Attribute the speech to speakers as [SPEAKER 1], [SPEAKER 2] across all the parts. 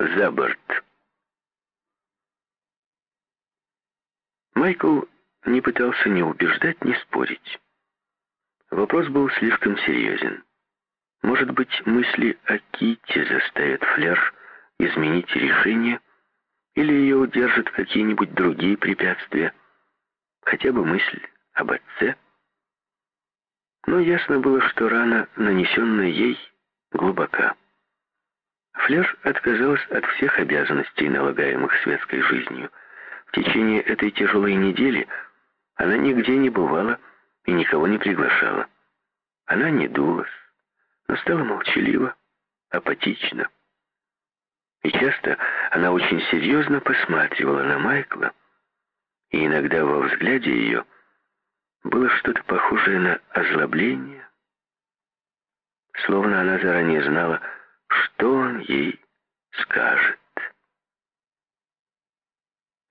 [SPEAKER 1] за борт. Майкл не пытался ни убеждать, ни спорить. Вопрос был слишком серьезен. Может быть, мысли о Ките заставят Флер изменить решение, или ее удержат какие-нибудь другие препятствия, хотя бы мысль об отце. Но ясно было, что рана, нанесенная ей, глубока. Флер отказалась от всех обязанностей, налагаемых светской жизнью. В течение этой тяжелой недели она нигде не бывала и никого не приглашала. Она не дулась, но стала молчалива, апатична. И часто она очень серьезно посматривала на Майкла, и иногда во взгляде ее было что-то похожее на озлобление, словно она заранее знала, что он ей скажет.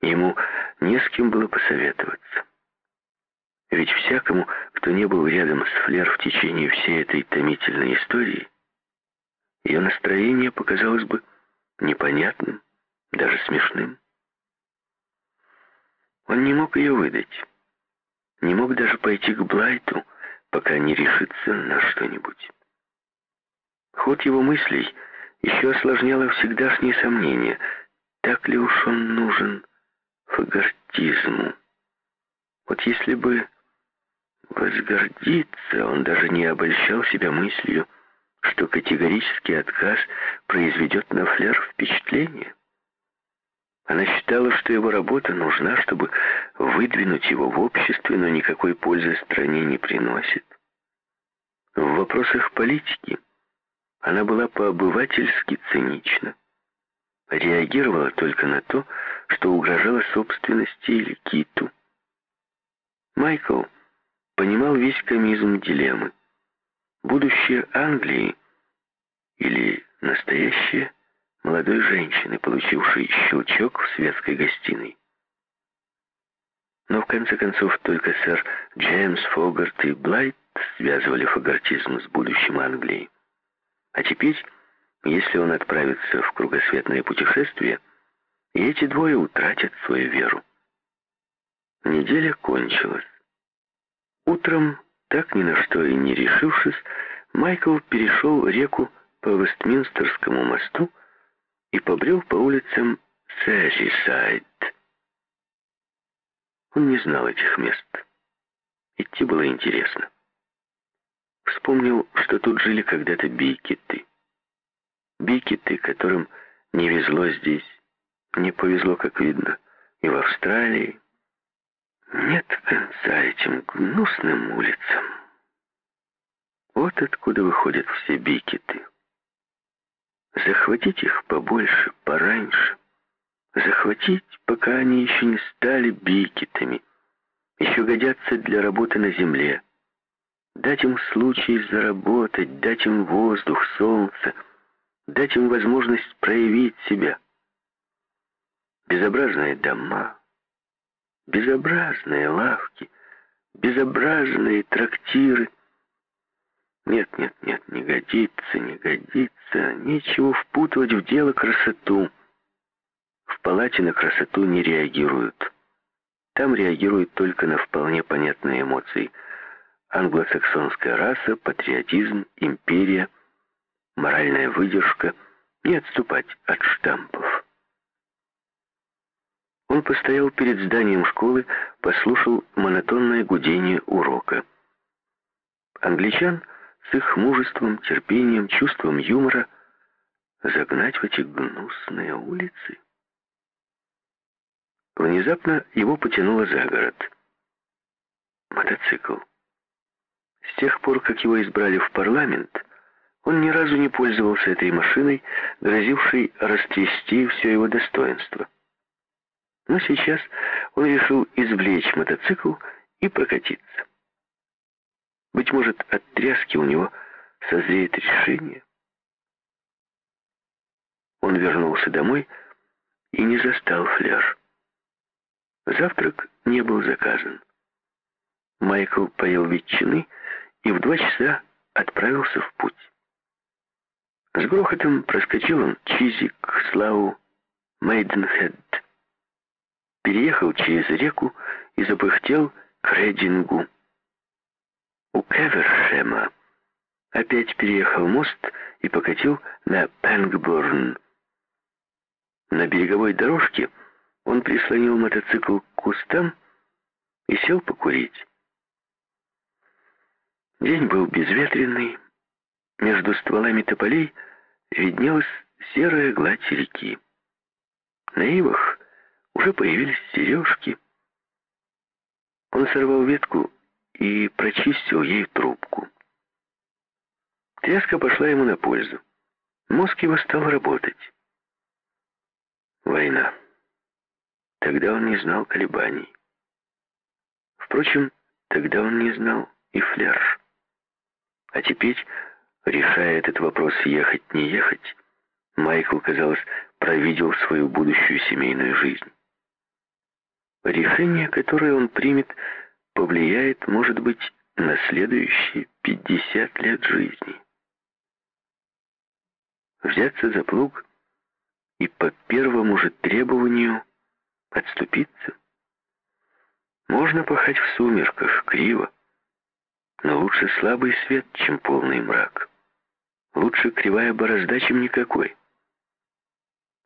[SPEAKER 1] Ему не с кем было посоветоваться. Ведь всякому, кто не был рядом с Флер в течение всей этой томительной истории, ее настроение показалось бы непонятным, даже смешным. Он не мог ее выдать, не мог даже пойти к Блайту, пока не решится на что-нибудь. Ход его мыслей еще осложняло всегдашнее сомнение, так ли уж он нужен фагортизму. Вот если бы возгордиться, он даже не обольщал себя мыслью, что категорический отказ произведет на Флер впечатление. Она считала, что его работа нужна, чтобы выдвинуть его в обществе, но никакой пользы стране не приносит. В вопросах политики она была по-обывательски цинична. Реагировала только на то, что угрожало собственности или киту. Майкл понимал весь комизм дилеммы. Будущее Англии или настоящее молодой женщины, получившей щелчок в светской гостиной. Но в конце концов только сэр Джеймс Фогарт и Блайт связывали фагортизм с будущим Англии. А теперь, если он отправится в кругосветное путешествие, и эти двое утратят свою веру. Неделя кончилась. Утром, так ни на что и не решившись, Майкл перешел реку по Вестминстерскому мосту и побрел по улицам Сэжисайд. Он не знал этих мест. Идти было интересно. Вспомнил, что тут жили когда-то бикеты. Бикеты, которым не везло здесь, не повезло, как видно, и в Австралии. Нет конца этим гнусным улицам. Вот откуда выходят все бикеты. Захватить их побольше, пораньше. Захватить, пока они еще не стали бикетами, еще годятся для работы на земле дать им случай заработать, дать им воздух, солнце, дать им возможность проявить себя. Безобразные дома, безобразные лавки, безобразные трактиры. Нет, нет, нет, не годится, не годится, нечего впутывать в дело красоту. В палате на красоту не реагируют. Там реагируют только на вполне понятные эмоции – англосаксонская раса, патриотизм, империя, моральная выдержка, не отступать от штампов. Он постоял перед зданием школы, послушал монотонное гудение урока. Англичан с их мужеством, терпением, чувством юмора загнать в эти гнусные улицы. Внезапно его потянуло за город. Мотоцикл. С тех пор, как его избрали в парламент, он ни разу не пользовался этой машиной, грозившей растрясти все его достоинство. Но сейчас он решил извлечь мотоцикл и прокатиться. Быть может, от тряски у него созреет решение. Он вернулся домой и не застал фляж. Завтрак не был заказан. Майкл поел ветчины и в два часа отправился в путь. С грохотом проскочил он Чизик, Славу, Мейденхед, переехал через реку и запыхтел к Редингу. У Кевершема опять переехал мост и покатил на Пэнгборн. На береговой дорожке он прислонил мотоцикл к кустам и сел покурить. День был безветренный. Между стволами тополей виднелась серая гладь реки. На ивах уже появились сережки. Он сорвал ветку и прочистил ей трубку. Тряска пошла ему на пользу. Мозг его стал работать. Война. Тогда он не знал колебаний. Впрочем, тогда он не знал и фляж. А теперь, решая этот вопрос ехать, не ехать, Майкл, казалось, провидел свою будущую семейную жизнь. Решение, которое он примет, повлияет, может быть, на следующие 50 лет жизни. Взяться за плуг и по первому же требованию отступиться. Можно пахать в сумерках, криво, но лучше слабый свет, чем полный мрак. Лучше кривая борозда, чем никакой.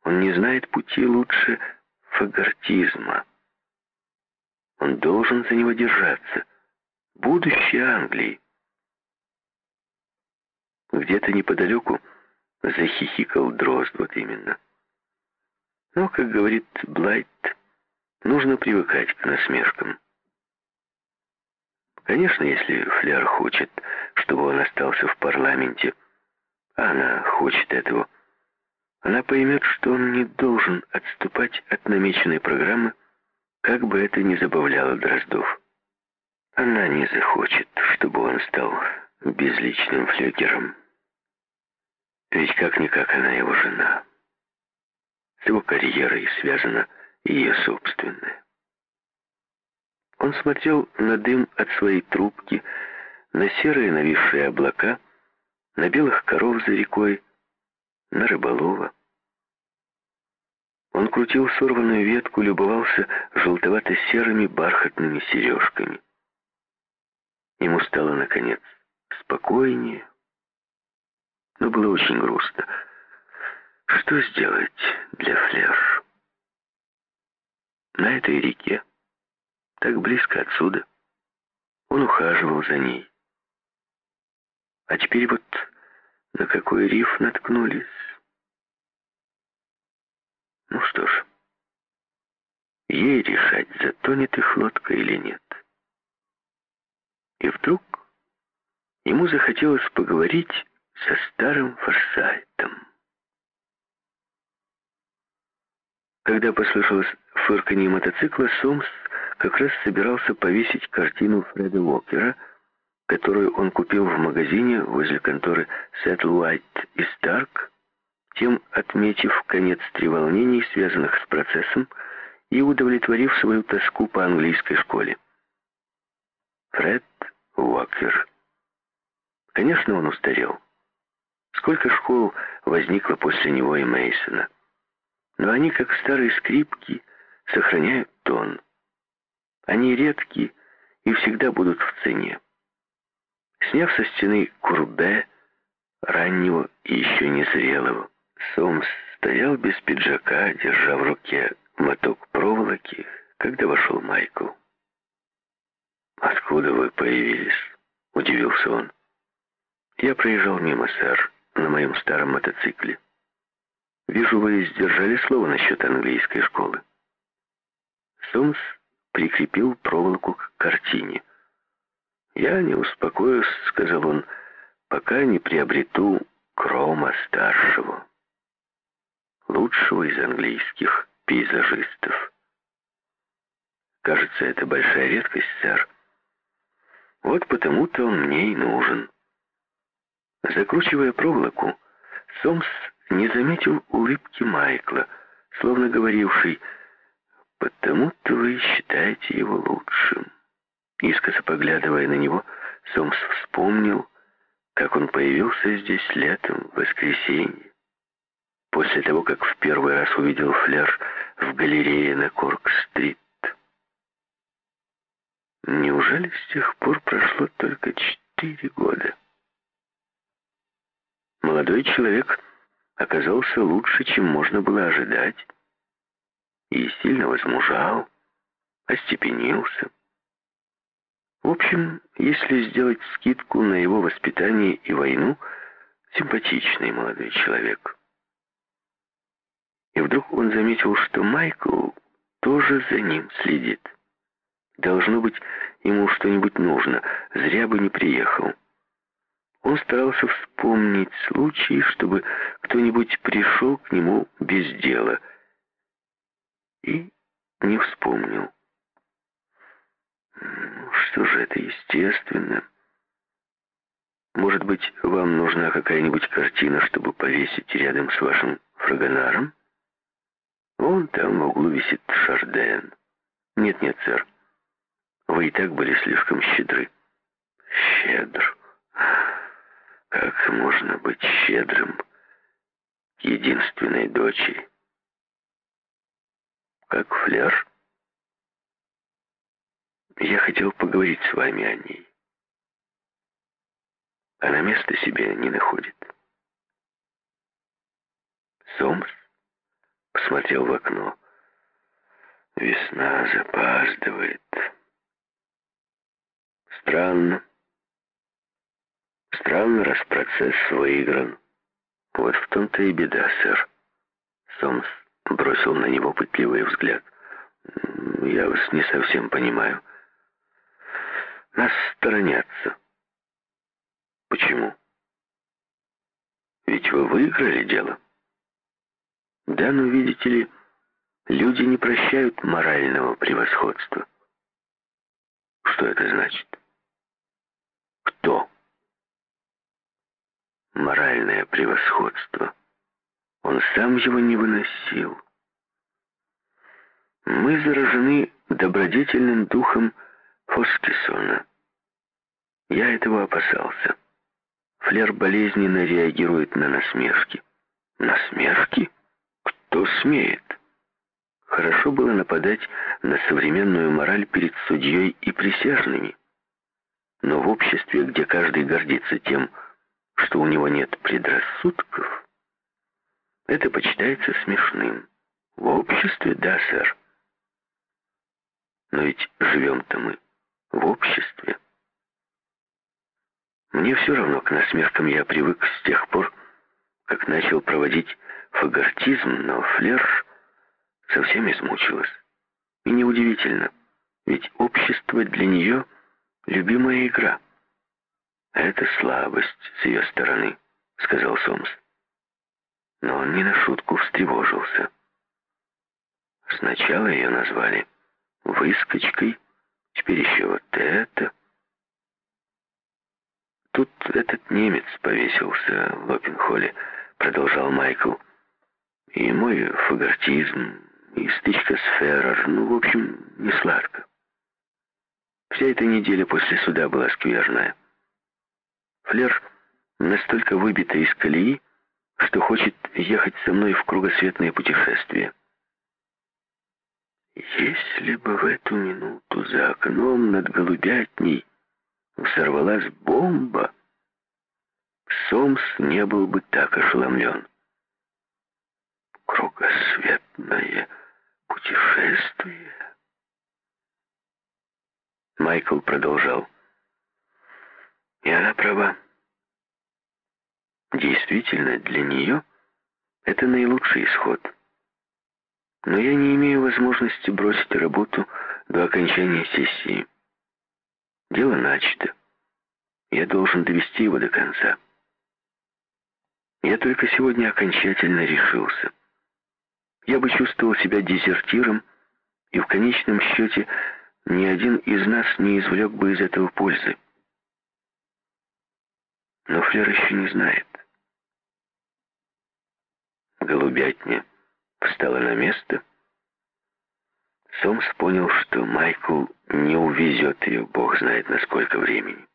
[SPEAKER 1] Он не знает пути лучше фагортизма. Он должен за него держаться. Будущее Англии. Где-то неподалеку захихикал дрозд, вот именно. Но, как говорит Блайт, нужно привыкать к насмешкам. Конечно, если Фляр хочет, чтобы он остался в парламенте, а она хочет этого, она поймет, что он не должен отступать от намеченной программы, как бы это ни забавляло Дроздов. Она не захочет, чтобы он стал безличным флюгером. Ведь как-никак она его жена. С его карьерой связана ее собственная. Он смотрел на дым от своей трубки, на серые нависшие облака, на белых коров за рекой, на рыболова. Он крутил сорванную ветку, любовался желтовато-серыми бархатными сережками. Ему стало, наконец, спокойнее, но было очень грустно. Что сделать для Флер? На этой реке, так близко отсюда, он ухаживал за ней. А теперь вот на какой риф наткнулись? Ну что ж, ей решать, затонет их лодка или нет. И вдруг ему захотелось поговорить со старым Форсайтом. Когда послышалось фырканье мотоцикла, Сомс как раз собирался повесить картину Фреда Уокера, которую он купил в магазине возле конторы Сеттл Уайт и Старк, тем отметив конец треволнений, связанных с процессом, и удовлетворив свою тоску по английской школе. Фред Уокер. Конечно, он устарел. Сколько школ возникло после него и Мейсона, но они, как старые скрипки, сохраняют тон. Они редки и всегда будут в цене. Сняв со стены курбе, раннего и еще незрелого, Сомс стоял без пиджака, держа в руке моток проволоки, когда вошел Майкл. «Откуда вы появились?» — удивился он. «Я проезжал мимо, сэр, на моем старом мотоцикле. Вижу, вы сдержали слово насчет английской школы». Сомс прикрепил проволоку к картине. «Я не успокоюсь», — сказал он, — «пока не приобрету Крома-старшего» лучшего из английских пейзажистов. Кажется, это большая редкость, сэр. Вот потому-то он мне и нужен. Закручивая проволоку, Сомс не заметил улыбки Майкла, словно говоривший «Потому-то вы считаете его лучшим». Искоса поглядывая на него, Сомс вспомнил, как он появился здесь летом, в воскресенье, после того, как в первый раз увидел Флер в галерее на Корк-стрит. Неужели с тех пор прошло только четыре года? Молодой человек оказался лучше, чем можно было ожидать, и сильно возмужал, остепенился. В общем, если сделать скидку на его воспитание и войну, симпатичный молодой человек. И вдруг он заметил, что Майкл тоже за ним следит. Должно быть, ему что-нибудь нужно, зря бы не приехал. Он старался вспомнить случай, чтобы кто-нибудь пришел к нему без дела. И не вспомнил. Что же это естественно? Может быть, вам нужна какая-нибудь картина, чтобы повесить рядом с вашим фрагонаром? Вон там в углу висит Шарден. Нет-нет, сэр. Вы и так были слишком щедры. Щедр. Как можно быть щедрым к единственной дочери? Как фляж? Я хотел поговорить с вами о ней. Она места себе не находит. Сомс посмотрел в окно. Весна запаздывает. Странно. Странно, раз процесс выигран. Вот в том-то и беда, сэр. Сомс бросил на него пытливый взгляд. Я вас не совсем понимаю. Нас сторонятся. Почему? Ведь вы выиграли дело. Да, но видите ли, люди не прощают морального превосходства. Что это значит? Кто? Моральное превосходство. Он сам его не выносил. Мы заражены добродетельным духом Хоскисона. Я этого опасался. Флер болезненно реагирует на насмешки. Насмешки? Кто смеет? Хорошо было нападать на современную мораль перед судьей и присяжными. Но в обществе, где каждый гордится тем, что у него нет предрассудков, это почитается смешным. В обществе, да, сэр. Но ведь живем-то мы в обществе. Мне все равно к насмешкам я привык с тех пор, как начал проводить фагортизм, но Флер совсем измучилась. И неудивительно, ведь общество для нее — любимая игра. Это слабость с ее стороны, — сказал Сомс. Но он не на шутку встревожился. Сначала ее назвали выскочкой, теперь еще вот это. Тут этот немец повесился в Лопенхолле, продолжал Майкл. И мой фагортизм, и стычка с Феррер, ну, в общем, не сладко. Вся эта неделя после суда была скверная. Флер настолько выбита из колеи, что хочет ехать со мной в кругосветное путешествие. Если бы в эту минуту за окном над голубятней взорвалась бомба, Сомс не был бы так ошеломлен. Кругосветное путешествие. Майкл продолжал. И она права. Действительно, для нее это наилучший исход. Но я не имею возможности бросить работу до окончания сессии. Дело начато. Я должен довести его до конца. Я только сегодня окончательно решился. Я бы чувствовал себя дезертиром, и в конечном счете ни один из нас не извлек бы из этого пользы. Но Флер еще не знает. Голубятня встала на место. Сомс понял, что Майкл не увезет ее, бог знает на сколько времени.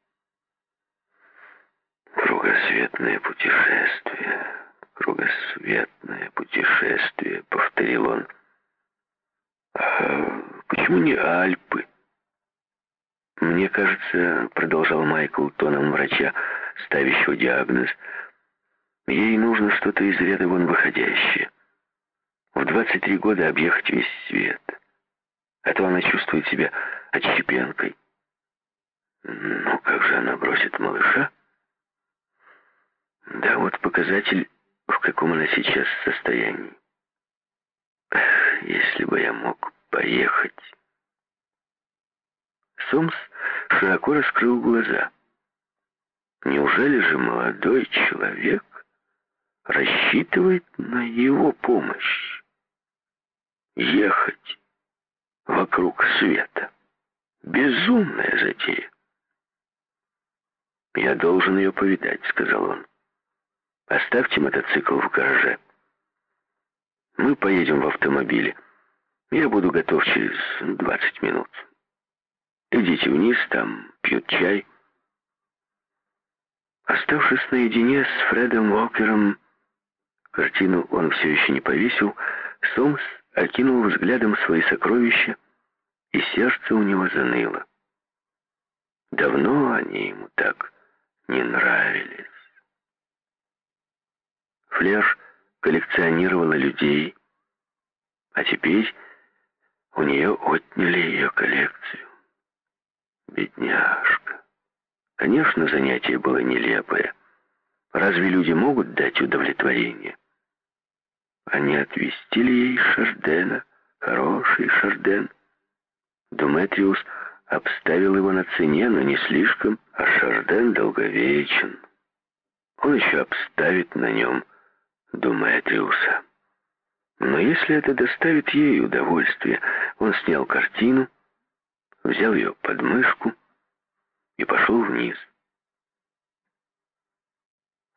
[SPEAKER 1] «Кругосветное путешествие, кругосветное путешествие», — повторил он. «А почему не Альпы?» «Мне кажется, — продолжал Майкл тоном врача, ставящего диагноз, — ей нужно что-то из ряда вон выходящее. В 23 года объехать весь свет. А то она чувствует себя отщепенкой. Ну, как же она бросит малыша? Да, вот показатель, в каком она сейчас состоянии. Если бы я мог поехать... Сомс широко раскрыл глаза. Неужели же молодой человек рассчитывает на его помощь? Ехать вокруг света. Безумная затея. «Я должен ее повидать», — сказал он. «Оставьте мотоцикл в гараже. Мы поедем в автомобиле. Я буду готов через 20 минут». Идите вниз, там пьют чай. Оставшись наедине с Фредом Уокером, картину он все еще не повесил, Сомс окинул взглядом свои сокровища, и сердце у него заныло. Давно они ему так не нравились. Флеш коллекционировала людей, а теперь у нее отняли ее коллекцию. Бедняжка. Конечно, занятие было нелепое. Разве люди могут дать удовлетворение? Они отвестили ей Шардена, хороший Шарден. Думетриус обставил его на цене, но не слишком, а Шарден долговечен. Он еще обставит на нем Думетриуса. Но если это доставит ей удовольствие, он снял картину, взял ее под мышку и пошел вниз.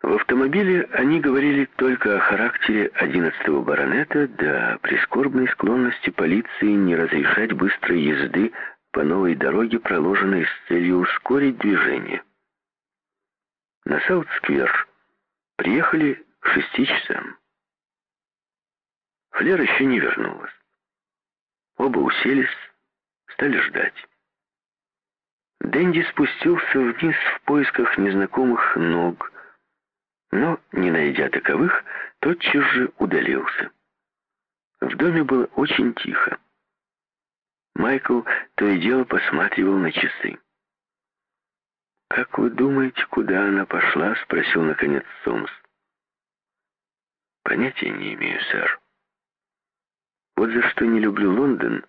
[SPEAKER 1] В автомобиле они говорили только о характере одиннадцатого баронета, да о прискорбной склонности полиции не разрешать быстрой езды по новой дороге, проложенной с целью ускорить движение. На Саут-сквер приехали к шести часам. Флер еще не вернулась. Оба уселись, стали ждать. Дэнди спустился вниз в поисках незнакомых ног, но, не найдя таковых, тотчас же удалился. В доме было очень тихо. Майкл то и дело посматривал на часы. «Как вы думаете, куда она пошла?» — спросил, наконец, Сомс. «Понятия не имею, сэр. Вот за что не люблю Лондон,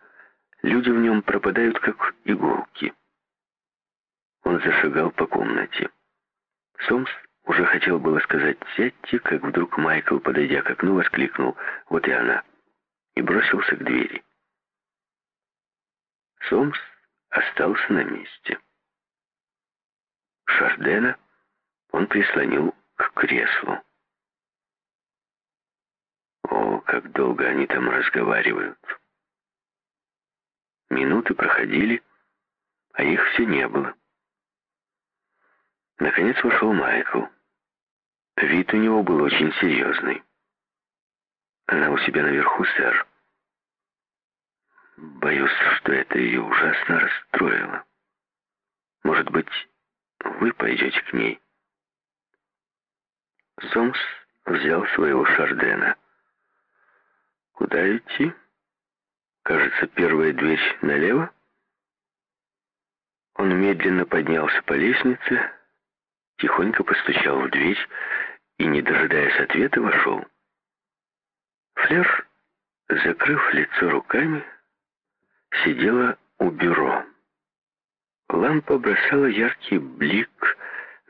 [SPEAKER 1] люди в нем пропадают, как иголки». Он зашагал по комнате. Сомс уже хотел было сказать «сядьте», как вдруг Майкл, подойдя к окну, воскликнул «вот и она» и бросился к двери. Сомс остался на месте. Шардена он прислонил к креслу. О, как долго они там разговаривают. Минуты проходили, а их все не было. Наконец вошел Майкл. Вид у него был очень серьезный. Она у себя наверху, сэр. Боюсь, что это ее ужасно расстроило. Может быть, вы пойдете к ней? Сомс взял своего Шардена. Куда идти? Кажется, первая дверь налево. Он медленно поднялся по лестнице, тихонько постучал в дверь и, не дожидаясь ответа, вошел. Флер, закрыв лицо руками, сидела у бюро. Лампа бросала яркий блик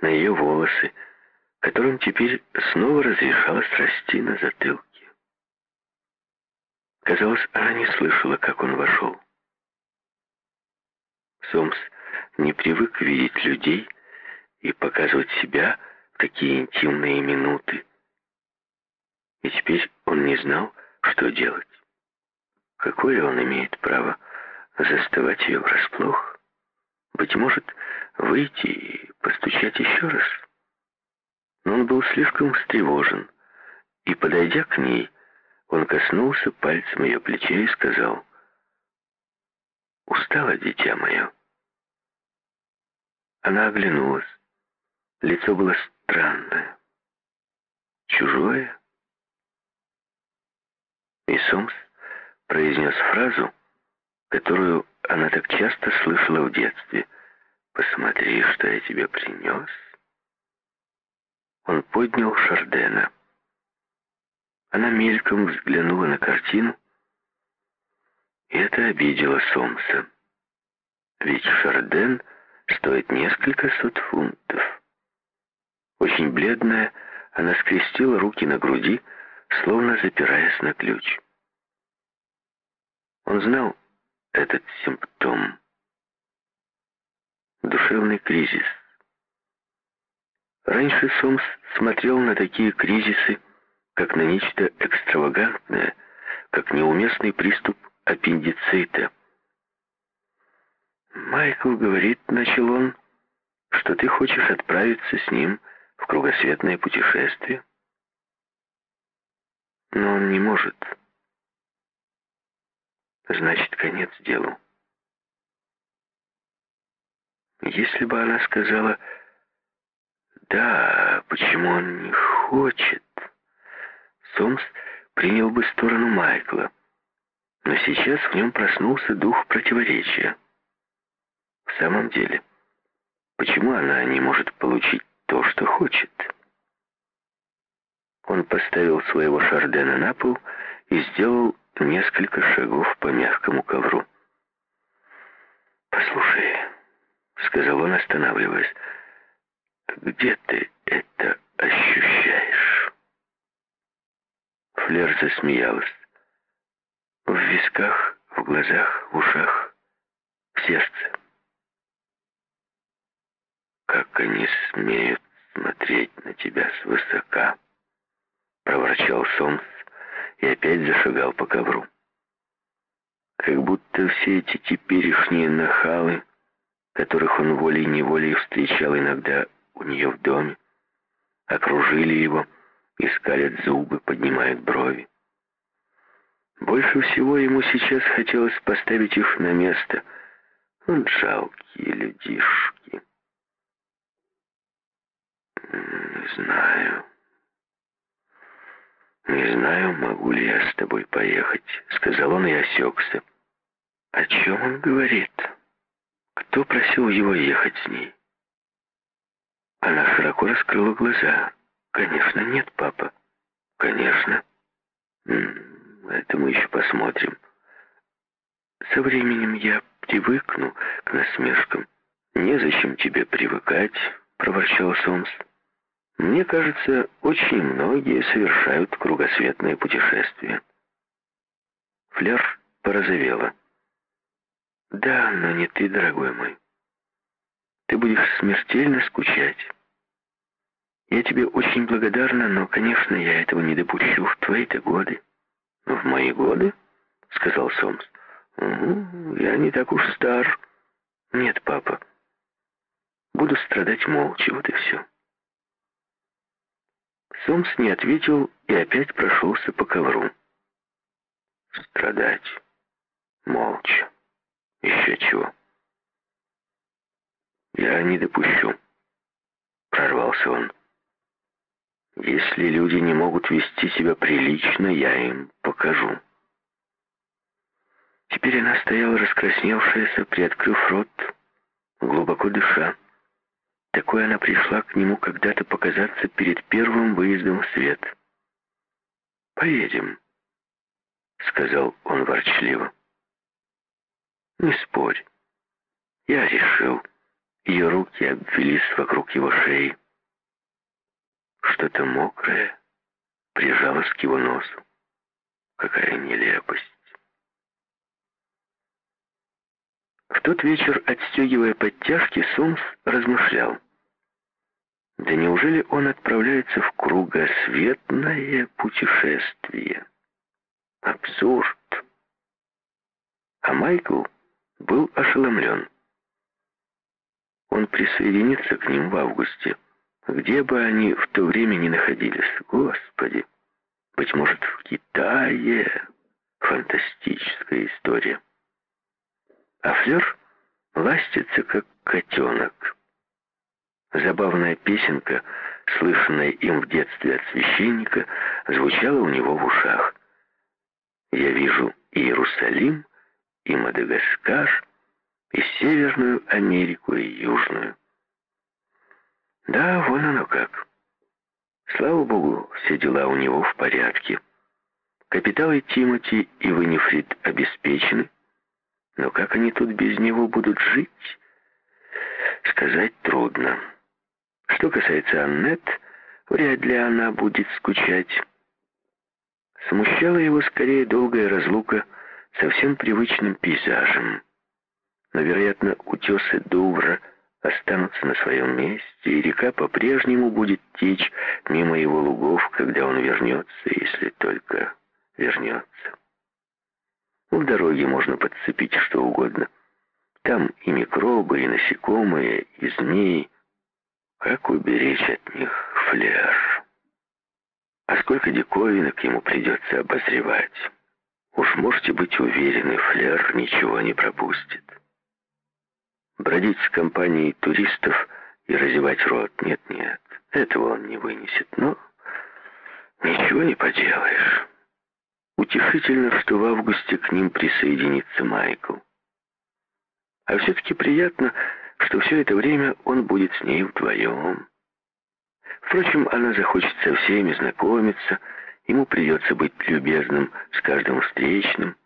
[SPEAKER 1] на ее волосы, которым теперь снова разрешалось расти на затылке. Казалось, она не слышала, как он вошел. Сомс не привык видеть людей, и показывать себя в такие интимные минуты. И теперь он не знал, что делать. Какое он имеет право заставать ее врасплох? Быть может, выйти и постучать еще раз? но он был слишком встревожен, и, подойдя к ней, он коснулся пальцем ее плеча и сказал, «Устала, дитя мое?» Она оглянулась. Лицо было странное, чужое. И Сомс произнес фразу, которую она так часто слышала в детстве. «Посмотри, что я тебе принес». Он поднял Шардена. Она мельком взглянула на картину, и это обидело Сомса. Ведь Шарден стоит несколько сот фунтов. Очень бледная, она скрестила руки на груди, словно запираясь на ключ. Он знал этот симптом. Душевный кризис. Раньше Сомс смотрел на такие кризисы, как на нечто экстравагантное, как неуместный приступ аппендицита. «Майкл говорит, — начал он, — что ты хочешь отправиться с ним в кругосветное путешествие. Но он не может. Значит, конец делу. Если бы она сказала «Да, почему он не хочет?» Сомс принял бы сторону Майкла. Но сейчас в нем проснулся дух противоречия. В самом деле, почему она не может получить то, что хочет? Он поставил своего шардена на пол и сделал несколько шагов по мягкому ковру. «Послушай», — сказал он, останавливаясь, — «где ты это ощущаешь?» Флер засмеялась. В висках, в глазах, в ушах, в сердце. «Как они смеют смотреть на тебя свысока!» — проворчал Сомс и опять зашагал по ковру. Как будто все эти теперешние нахалы, которых он волей-неволей встречал иногда у нее в доме, окружили его и скалят зубы, поднимают брови. Больше всего ему сейчас хотелось поставить их на место. Вот жалкие людишки. Не знаю. Не знаю, могу ли я с тобой поехать, сказал он и осекся. О чем он говорит? Кто просил его ехать с ней? Она широко раскрыла глаза. Конечно, нет, папа. Конечно. Это мы еще посмотрим. Со временем я привыкну к насмешкам. Незачем тебе привыкать, проворчал Сомс. Мне кажется, очень многие совершают кругосветное путешествие. Флер порозовела. Да, но не ты, дорогой мой. Ты будешь смертельно скучать. Я тебе очень благодарна, но, конечно, я этого не допущу в твои-то годы. «В мои годы?» — сказал Сомс. «Угу, я не так уж стар». «Нет, папа. Буду страдать молча, вот и все». Сомс не ответил и опять прошелся по ковру. «Страдать. Молча. Еще чего?» «Я не допущу», — прорвался он. Если люди не могут вести себя прилично, я им покажу. Теперь она стояла раскрасневшаяся, приоткрыв рот, глубоко дыша. Такой она пришла к нему когда-то показаться перед первым выездом в свет. «Поедем», — сказал он ворчливо. «Не спорь. Я решил». Ее руки обвелись вокруг его шеи. Что-то мокрое прижалось к его носу. Какая нелепость. В тот вечер, отстегивая подтяжки, Сомс размышлял. Да неужели он отправляется в кругосветное путешествие? Абсурд. А Майкл был ошеломлен. Он присоединится к ним в августе Где бы они в то время ни находились, Господи, быть может, в Китае. Фантастическая история. А Флёр ластится, как котенок. Забавная песенка, слышанная им в детстве от священника, звучала у него в ушах. «Я вижу Иерусалим и Мадагаскар, и Северную Америку, и Южную». Да, вон оно как. Слава богу, все дела у него в порядке. Капиталы Тимоти и Винифрид обеспечены, но как они тут без него будут жить, сказать трудно. Что касается Аннет, вряд ли она будет скучать. Смущала его скорее долгая разлука со всем привычным пейзажем. Но, вероятно, утесы Дувра останутся на своем месте, и река по-прежнему будет течь мимо его лугов, когда он вернется, если только вернется. В дороге можно подцепить что угодно. Там и микробы, и насекомые, и змеи. Как уберечь от них флер? А сколько диковинок ему придется обозревать? Уж можете быть уверены, флер ничего не пропустит. Бродить с компанией туристов и разевать рот нет-нет. Этого он не вынесет, но ничего не поделаешь. Утешительно, что в августе к ним присоединится Майкл. А все-таки приятно, что все это время он будет с ней вдвоем. Впрочем, она захочет со всеми знакомиться, ему придется быть любезным с каждым встречным,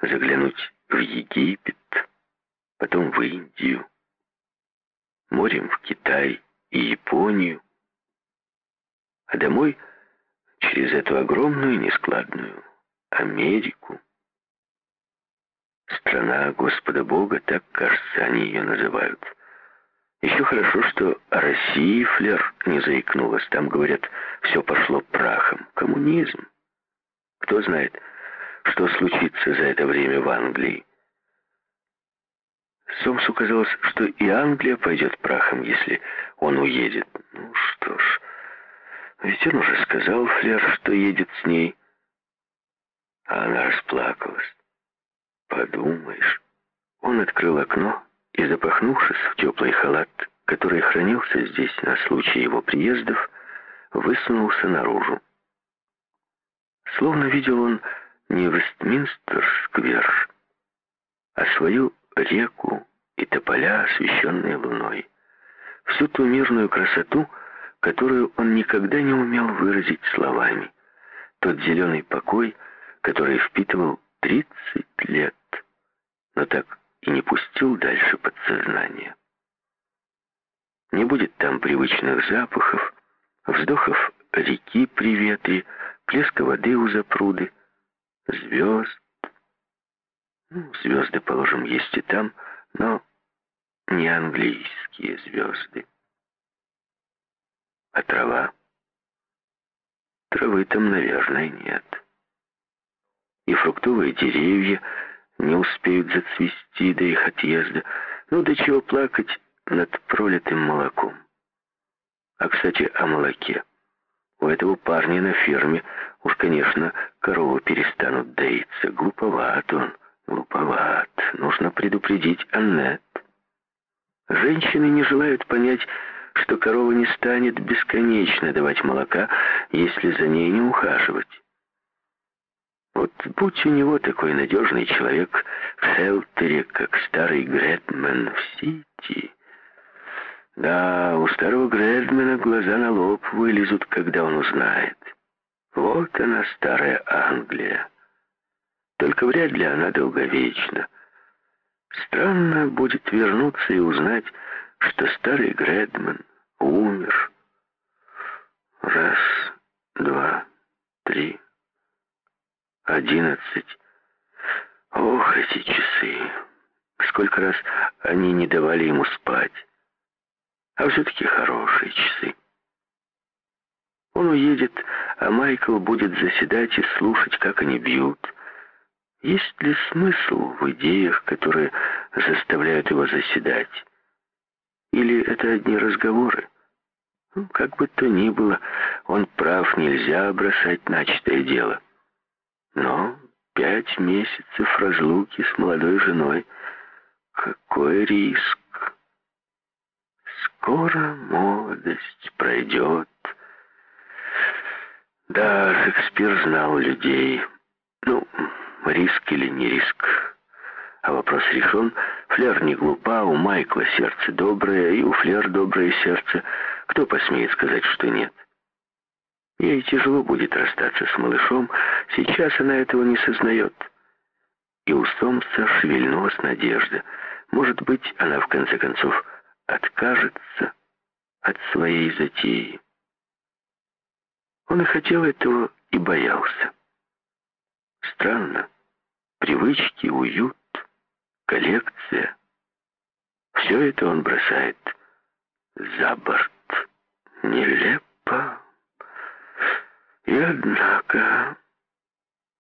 [SPEAKER 1] заглянуть в Египет, потом в Индию, морем в Китай и Японию, а домой через эту огромную нескладную Америку. Страна Господа Бога, так, кажется, они ее называют. Еще хорошо, что о России Флер не заикнулась. Там, говорят, все пошло прахом. Коммунизм. Кто знает, что случится за это время в Англии. Сомсу казалось, что и Англия пойдет прахом, если он уедет. Ну что ж, ведь он уже сказал Флер, что едет с ней. А она расплакалась. Подумаешь. Он открыл окно и, запахнувшись в теплый халат, который хранился здесь на случай его приездов, высунулся наружу. Словно видел он не Вестминстер-сквер, а свою реку и тополя, освещенные луной. Всю ту мирную красоту, которую он никогда не умел выразить словами. Тот зеленый покой, который впитывал 30 лет, но так и не пустил дальше подсознание. Не будет там привычных запахов, вздохов реки при ветре, плеска воды у запруды, звезд, ну, звезды, положим, есть и там, но не английские звезды. А трава? Травы там, наверное, нет. И фруктовые деревья не успеют зацвести до их отъезда. Ну, до чего плакать над пролитым молоком. А, кстати, о молоке. У этого парня на ферме уж, конечно, коровы перестанут доиться. Глуповат он. Глуповат. Нужно предупредить Аннет. Женщины не желают понять, что корова не станет бесконечно давать молока, если за ней не ухаживать. Вот будь у него такой надежный человек в Селтере, как старый Гретмен в Сити. Да, у старого Гретмена глаза на лоб вылезут, когда он узнает. Вот она, старая Англия. Только вряд ли она долговечна. Странно будет вернуться и узнать, что старый Гредман умер. Раз, два, три, одиннадцать. Ох, эти часы! Сколько раз они не давали ему спать. А все-таки хорошие часы. Он уедет, а Майкл будет заседать и слушать, как они бьют. Есть ли смысл в идеях, которые заставляют его заседать? Или это одни разговоры? Ну, как бы то ни было, он прав, нельзя бросать начатое дело. Но пять месяцев разлуки с молодой женой — какой риск! Скоро молодость пройдет. Да, Шекспир знал людей. Ну, риск или не риск. А вопрос решен. Флер не глупа, у Майкла сердце доброе, и у Флер доброе сердце. Кто посмеет сказать, что нет? Ей тяжело будет расстаться с малышом. Сейчас она этого не сознает. И у Сомса шевельнулась надежда. Может быть, она в конце концов откажется от своей затеи. Он и хотел этого, и боялся. Странно. Привычки, уют, коллекция. Все это он бросает за борт. Нелепо. И однако...